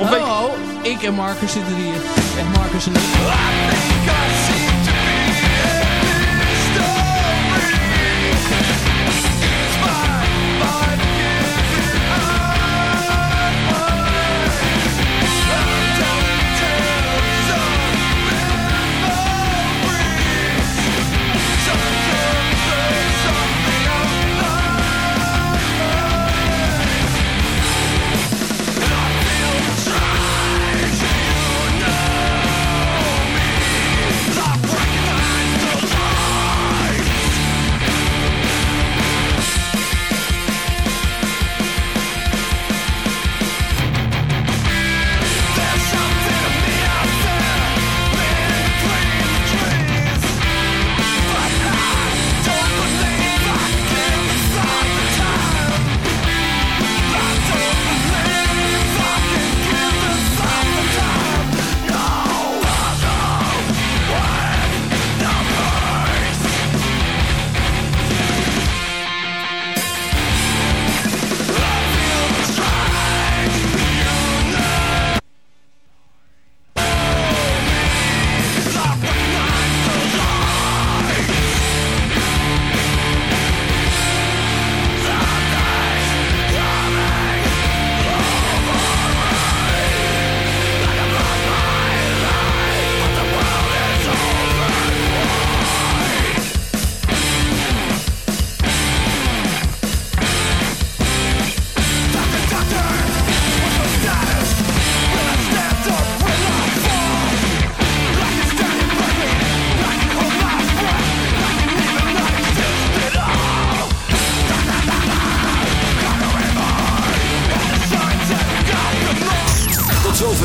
Of Oh, ik en Marcus zitten hier. En Marcus en ik.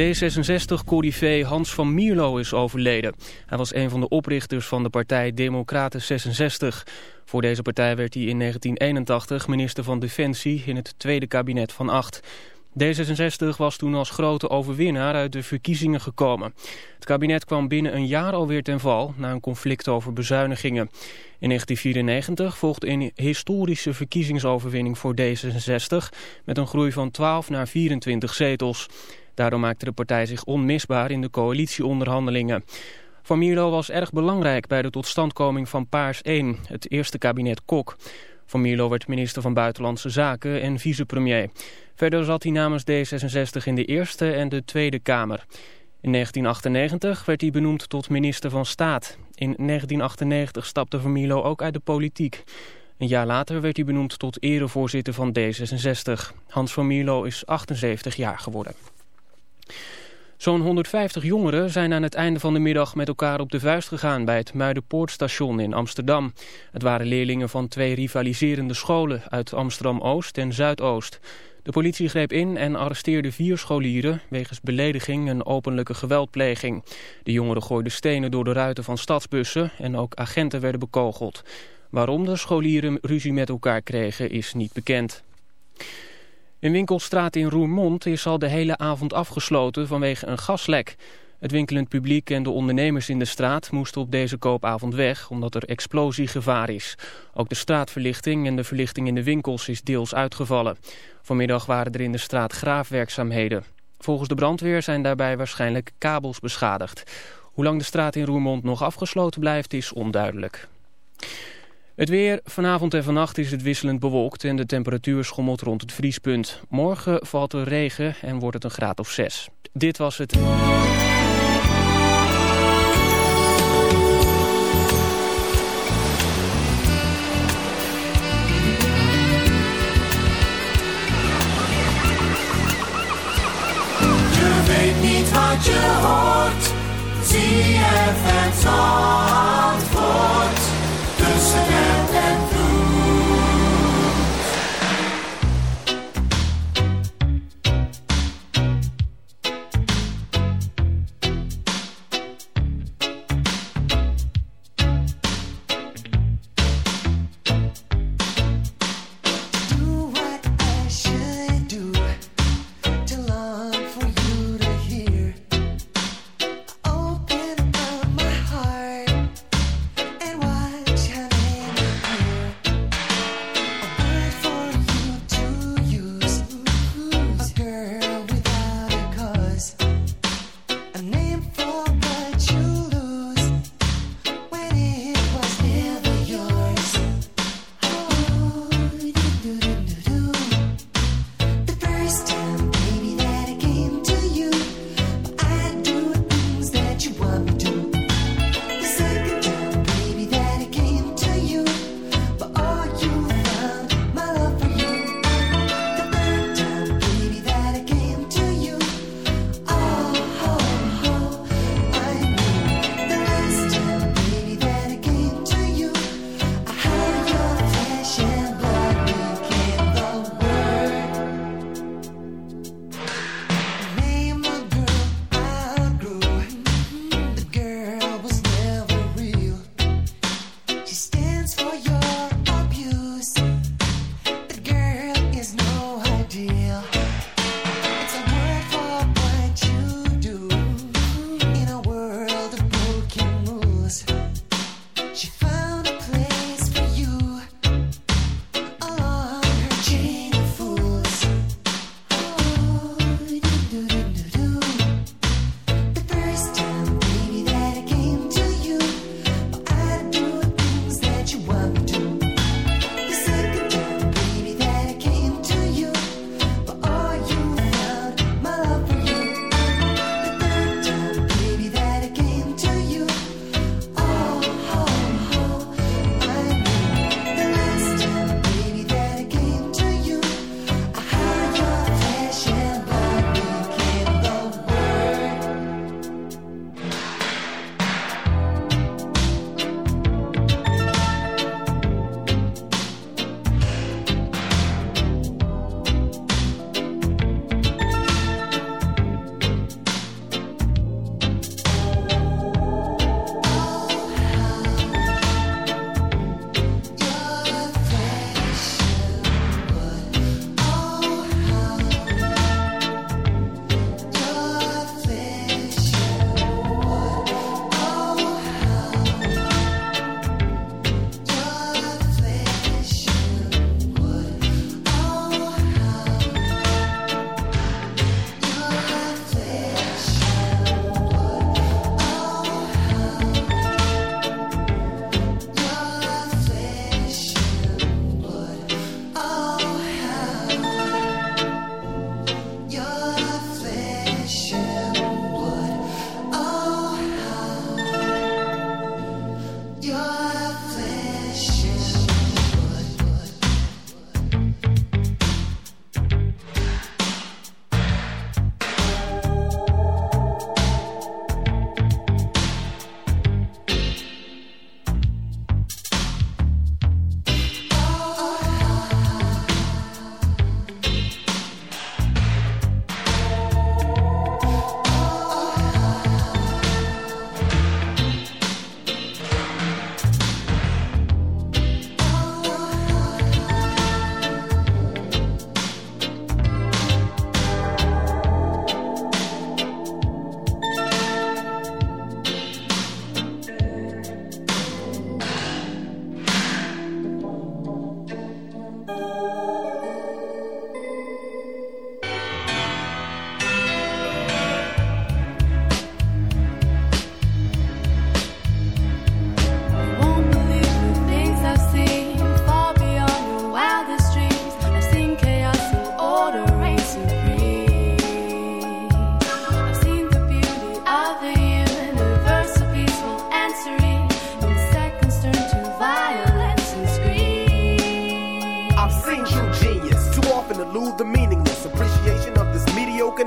D66-corrivé Hans van Mierlo is overleden. Hij was een van de oprichters van de partij Democraten 66. Voor deze partij werd hij in 1981 minister van Defensie in het tweede kabinet van acht. D66 was toen als grote overwinnaar uit de verkiezingen gekomen. Het kabinet kwam binnen een jaar alweer ten val na een conflict over bezuinigingen. In 1994 volgde een historische verkiezingsoverwinning voor D66 met een groei van 12 naar 24 zetels. Daardoor maakte de partij zich onmisbaar in de coalitieonderhandelingen. Van was erg belangrijk bij de totstandkoming van Paars 1, het eerste kabinet Kok. Van Mierlo werd minister van Buitenlandse Zaken en vicepremier. Verder zat hij namens D66 in de Eerste en de Tweede Kamer. In 1998 werd hij benoemd tot minister van Staat. In 1998 stapte Van ook uit de politiek. Een jaar later werd hij benoemd tot erevoorzitter van D66. Hans van is 78 jaar geworden. Zo'n 150 jongeren zijn aan het einde van de middag met elkaar op de vuist gegaan bij het Muidenpoortstation in Amsterdam. Het waren leerlingen van twee rivaliserende scholen uit Amsterdam-Oost en Zuidoost. De politie greep in en arresteerde vier scholieren wegens belediging en openlijke geweldpleging. De jongeren gooiden stenen door de ruiten van stadsbussen en ook agenten werden bekogeld. Waarom de scholieren ruzie met elkaar kregen is niet bekend. Een winkelstraat in Roermond is al de hele avond afgesloten vanwege een gaslek. Het winkelend publiek en de ondernemers in de straat moesten op deze koopavond weg omdat er explosiegevaar is. Ook de straatverlichting en de verlichting in de winkels is deels uitgevallen. Vanmiddag waren er in de straat graafwerkzaamheden. Volgens de brandweer zijn daarbij waarschijnlijk kabels beschadigd. Hoe lang de straat in Roermond nog afgesloten blijft is onduidelijk. Het weer. Vanavond en vannacht is het wisselend bewolkt en de temperatuur schommelt rond het vriespunt. Morgen valt er regen en wordt het een graad of 6. Dit was het... Je weet niet wat je hoort. ZFM Zandvoort. Tussen app en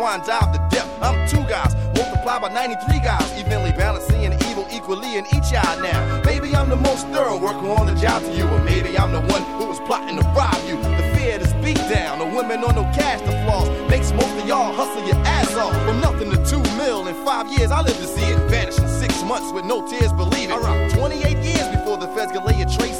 swan dive the depth. I'm two guys, multiplied by 93 guys, evenly balancing evil equally in each eye now. Maybe I'm the most thorough worker on the job to you, or maybe I'm the one who was plotting to rob you. The fear, to beat down, the women on no cash, the flaws makes most of y'all hustle your ass off. From nothing to two mil in five years, I live to see it vanish in six months with no tears, believe it. Around 28 years before the feds can lay a trace,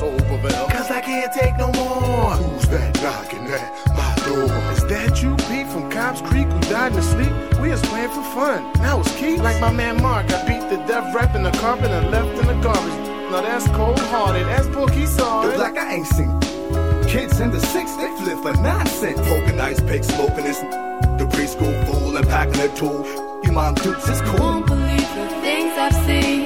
water, water, soul prevail. Cause I can't take no more. Who's that knocking at my door? Is that you, Pete, from Cobb's Creek, who died in his sleep? We was playing for fun. Now it's Keith. Like my man Mark, I beat the death rap in the carpet and left in the garbage. Now that's cold hearted. That's Bookie saw Yo, it. like I ain't seen kids in the six, they flip for nonsense. Poking ice pick, smoking this. The preschool fool and packing a tool. You mom dukes is cool. Won't believe the things I've seen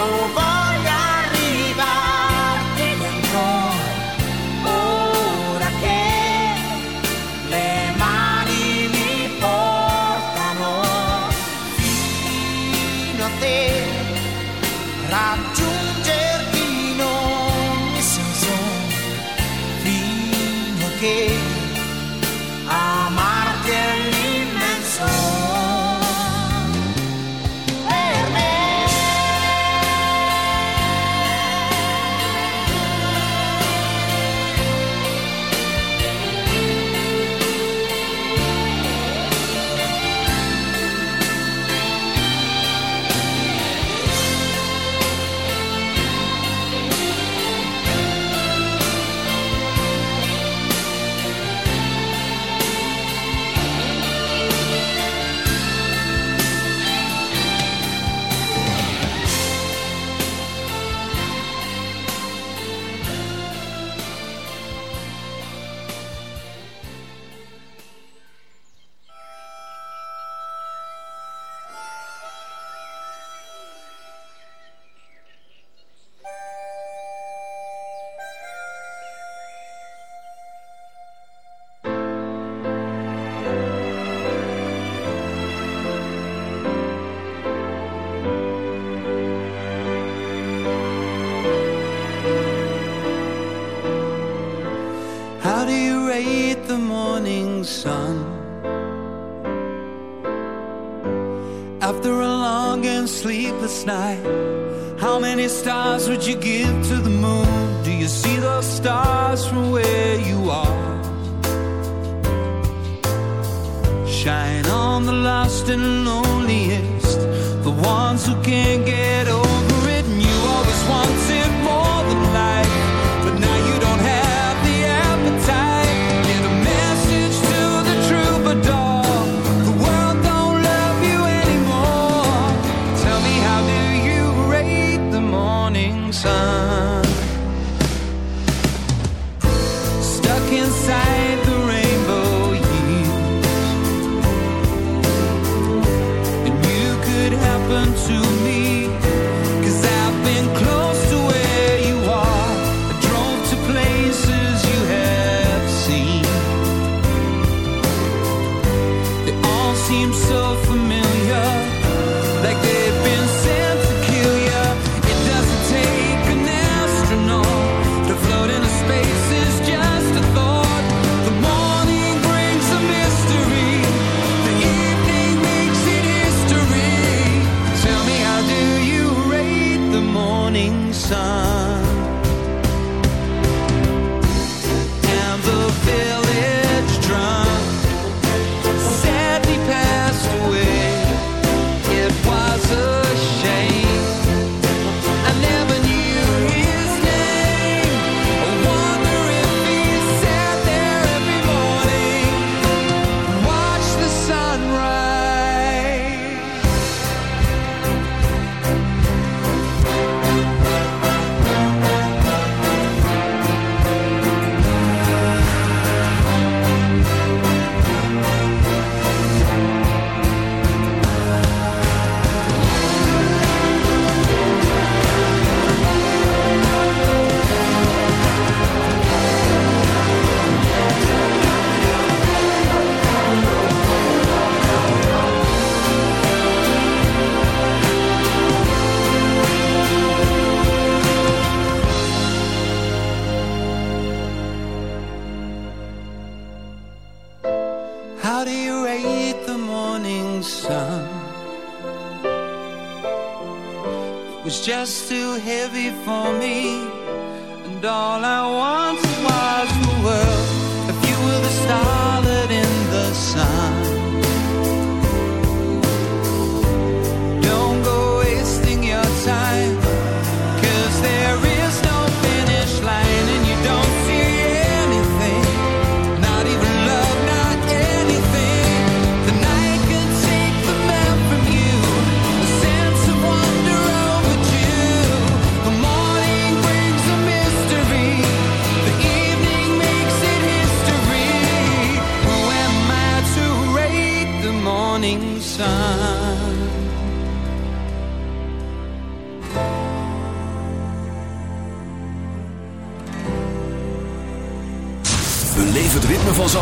over. sun. After a long and sleepless night, how many stars would you give to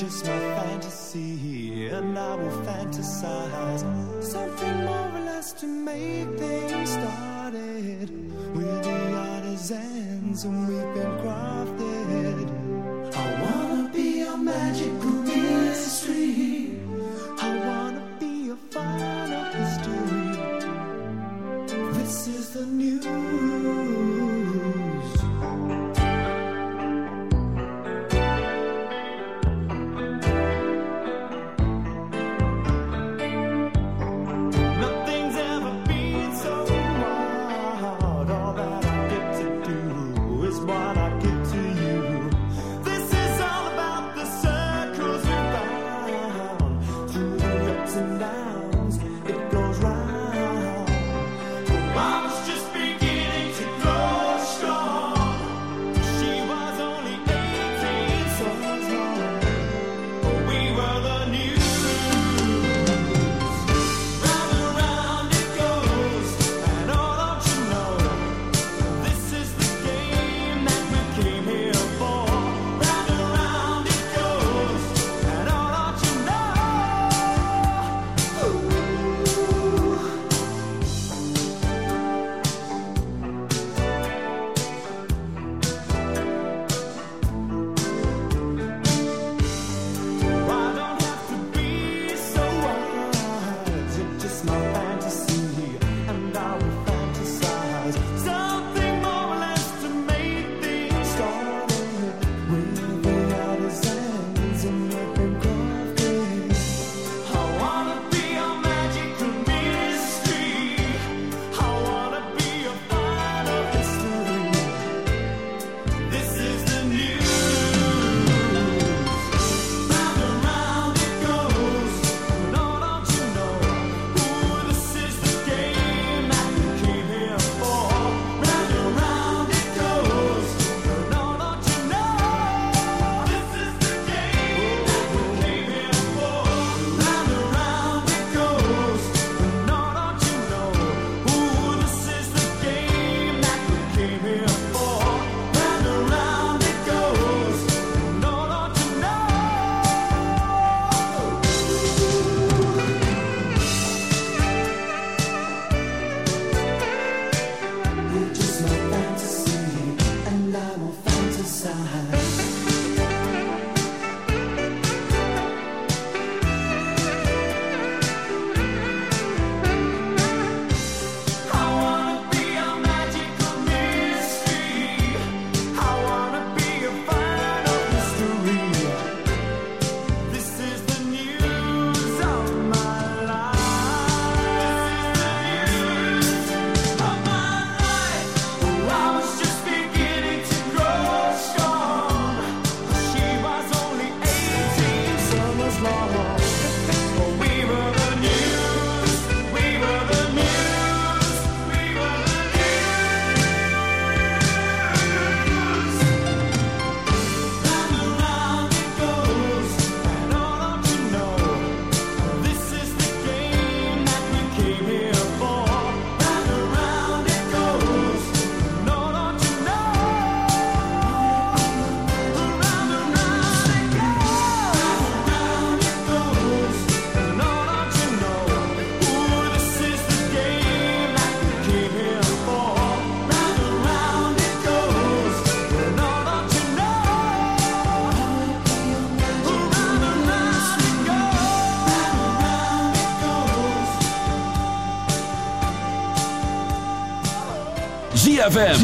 just my fantasy, and I will fantasize something more or less to make things started. We're the artisans, and we've been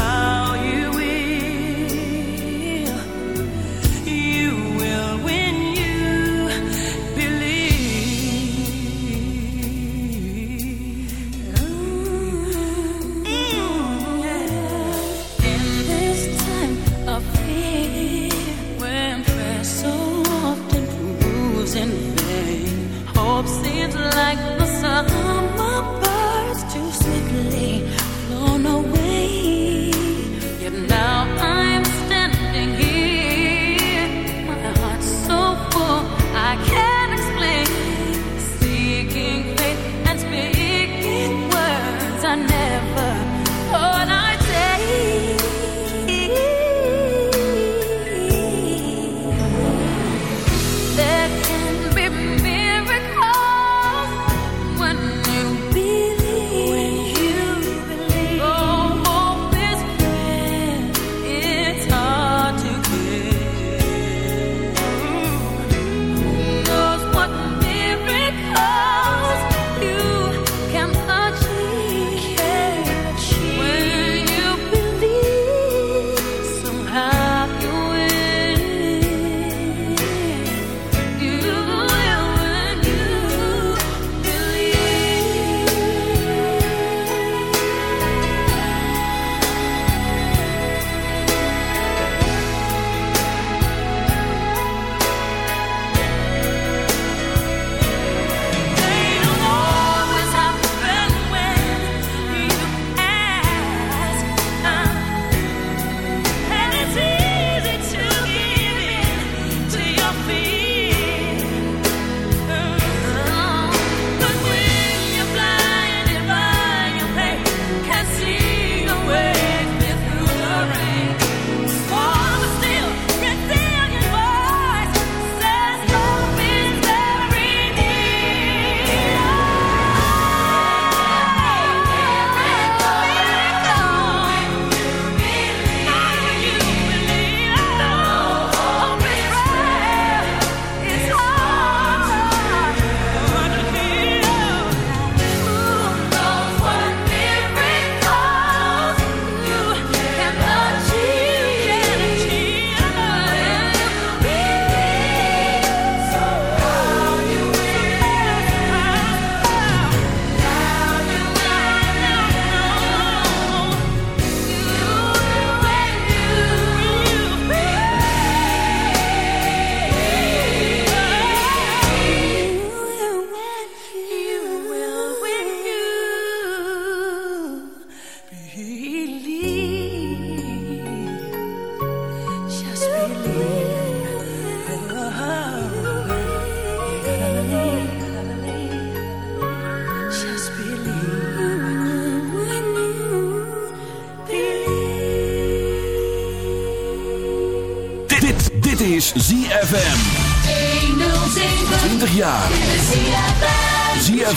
Ah.